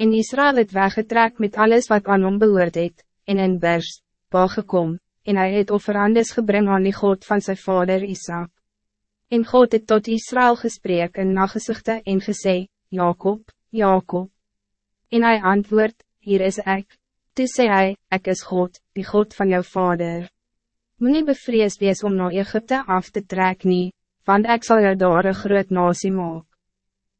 En Israël het weggetrek met alles wat aan hom behoort het, en in Bers, pa gekom, en hij het offerandes gebring aan die God van zijn vader Isaac. En God het tot Israël gesprek in nagezichte en gesê, Jacob, Jacob. En hij antwoord, hier is ik. Toe sê hy, ek is God, die God van jou vader. Moet nie bevrees wees om naar Egypte af te trek nie, want ik zal jou daar een groot nasie maak.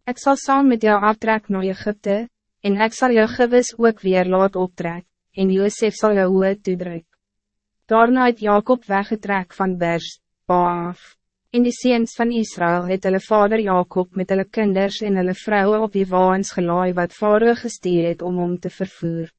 Ek sal saam met jou aftrek naar Egypte, en ik zal jou gewis ook weer laat optrek, en Josef zal jou hoe toedruk. Daarna het Jacob weggetrek van Bers, Baaf. In die seens van Israël het hulle vader Jacob met hulle kinders en hulle vrouwen op die waans gelaai wat vader gestuur het om om te vervoer.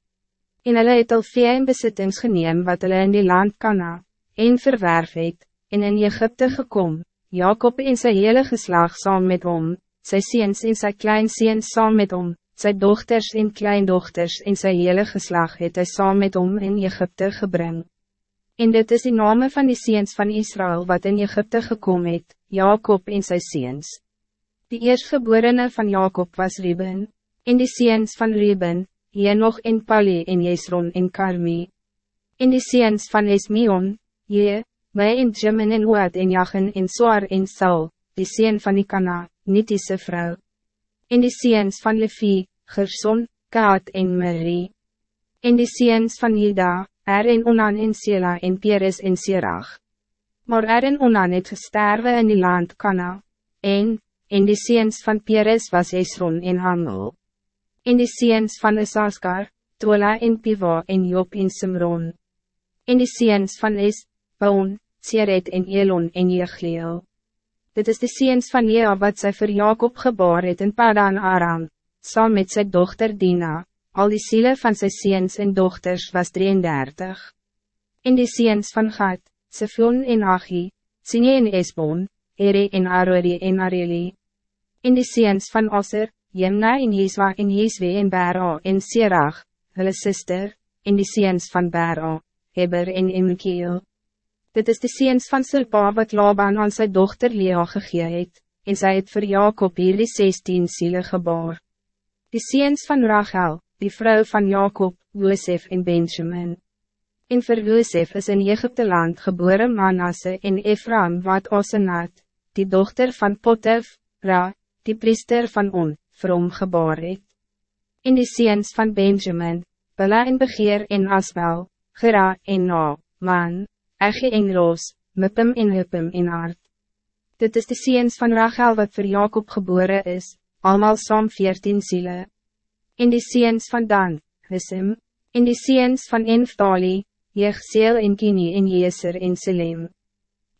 En hulle het al vee en besittings geneem wat hulle in die land Kana, en verwerf het, en in Egypte gekom, Jacob en sy hele geslag saam met hom, sy seens en sy klein seens saam met hom, sy dochters en kleindochters en sy hele geslag het hy saam met hom in Egypte gebring. En dit is die name van die seens van Israël wat in Egypte gekomen het, Jacob en sy seens. Die eerstgeborene van Jacob was Ruben, en die seens van Ruben, Henoch en Pali en Jesron en Karmi. En die seens van Esmion, Je, My en Jimin en Oad en Jachen en Soar en Saul, die seen van die Kana, Nitische vrouw. En die seens van Levi, Gerson, Kaat en Marie. En die seens van Jida, Er en Onan en Sela en Peres en Sirach. Maar Er en Onan het gesterwe in die land Kana, en, en die seens van Peres was Esron en Hamel. En die seens van Isaskar, Tola en Piva en Job en Simron. En die seens van Es, Baon, Seret en Elon en Jegleel. Dit is de seens van Jea wat sy vir Jacob gebaar het in Padan Aram, saam met sy dochter Dina. Al die zielen van zijn ziens en dochters was 33. In die ziens van Gad, Sefon en Achi, Sinje en Esbon, Ere en Arori en Areli. In die ziens van Osser, Jemna en Jezwa en Jezwe en Bera en Sirach, hulle sister, in die ziens van Bera, Heber en Imkiel. Dit is de ziens van Silpa wat Laban aan zijn dochter Lea gegee het, en sy het vir Jacob hierdie 16 zielen gebaar. Die ziens van Rachel, die vrouw van Jacob, Josef en Benjamin. En voor Josef is in Egypte land geboren Manasse en Ephraim wat Osenat, die dochter van Potef, Ra, die priester van On, vir hom gebaar het. In die seens van Benjamin, Bela en Begeer en Asbel, Gera en Na, Man, Ege en Roos, Mippim en Huppim en Aard. Dit is de seens van Rachel wat voor Jacob geboren is, allemaal saam 14 zielen in die seens van Dan, Hissem, in die seens van Enftali, Jechseel en Kini en Jeser en Selem.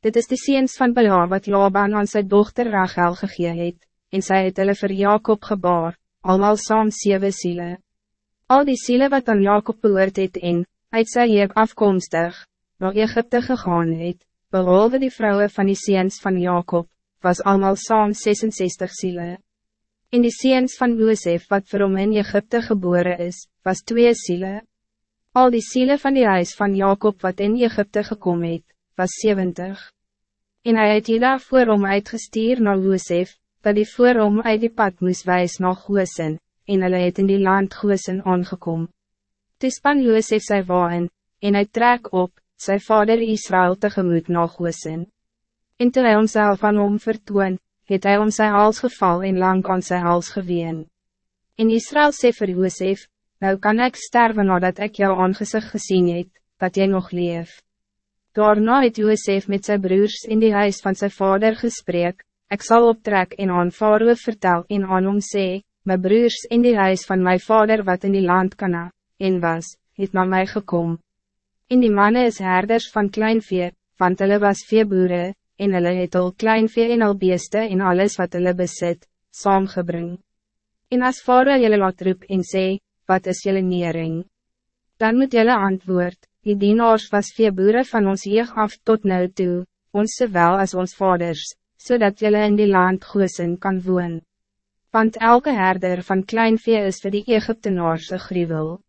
Dit is de seens van Bela wat Laban aan zijn dochter Rachel gegee het, en sy het hulle vir Jacob gebaar, almal saam sewe siele. Al die siele wat aan Jacob behoort het en, uit sy heek afkomstig, waar Egypte gegaan het, behalve die vrouwen van die seens van Jacob, was almal saam 66 siele. In die seens van Josef wat vir hom in Egypte geboren is, was twee zielen. Al die zielen van die huis van Jacob wat in Egypte gekomen het, was 70. En hij het Jida voor hom uitgestuur na Josef, dat die voor hom uit die pad moes wijs na Goosen, en hulle het in die land Goosen aangekom. Toe span Josef sy waan, en hij trek op, sy vader Israël tegemoet na Goosen. En toe hy homself aan hom vertoon, het hij om zijn hals geval en lang aan zijn hals geween. In Israël sê vir Joosef, nou kan ik sterven nadat ik jou aangezicht gezien het, dat jij nog leef. Daarna het Joosef met zijn broers in die huis van zijn vader gesprek, ik zal optrek en aan Faroe vertel en aan hom sê, my broers in die huis van mijn vader wat in die land kana, en was, het naar mij gekomen. In die mannen is herders van kleinvee, want hulle was veeboere, en hulle het al kleinvee en al beeste en alles wat hulle besit, saamgebring. En as vader julle laat roep en sê, wat is julle nering? Dan moet julle antwoord, die dienaars was veeboere van ons jeug af tot nou toe, ons zowel als ons vaders, zodat so julle in die land goosen kan woon. Want elke herder van kleinvee is vir die Egyptenaarse gruwel.